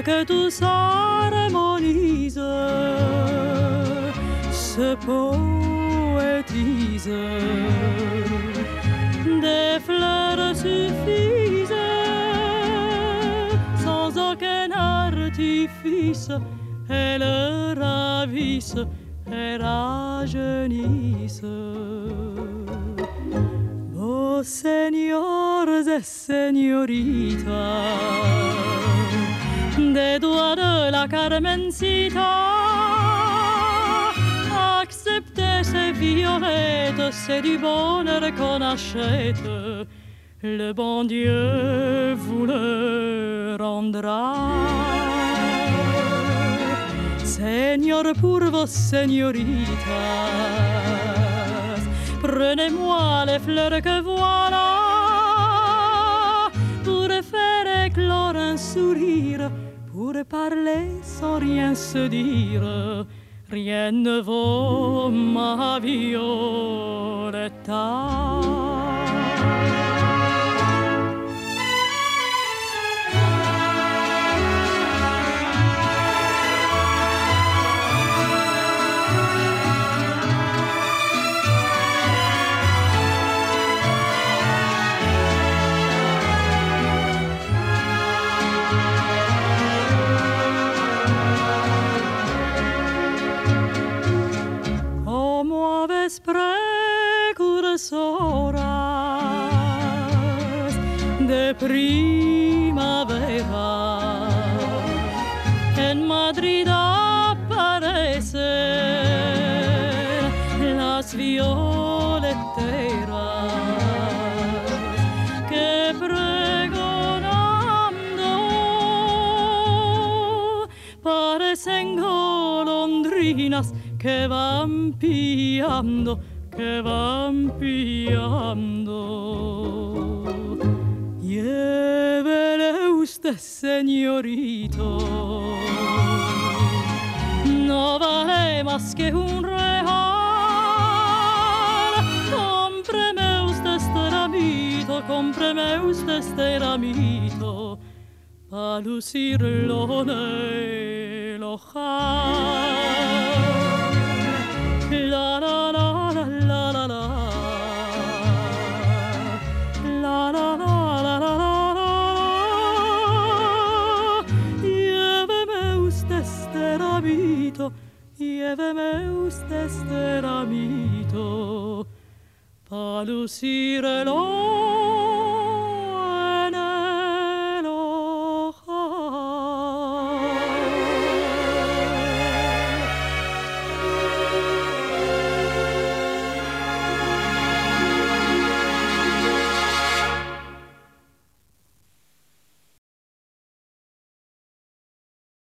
que tout s'harmonise, se poétise. Des fleurs suffisent, sans aucun artifice, elles ravissent et rajeunissent. Oh señores et señoritas, Carmencita, acceptez ces violettes, c'est du bonheur qu'on achète. Le bon Dieu vous le rendra. Seigneur, pour vos señoritas Prenez-moi les fleurs que voilà pour faire éclore un sourire, pour parler sans rien se dire. Rien ne vaut ma violetta. De primavera en Madrid aparecen las violeteras que pregonando parecen golondrinas que van pillando que van pillando. Usted, señorito, no vale más que un real. Cómpreme usted este ramito, cómpreme usted este ramito, para lucirlo en el ojal. amito, ieve meus tester amito, palusire l'oro,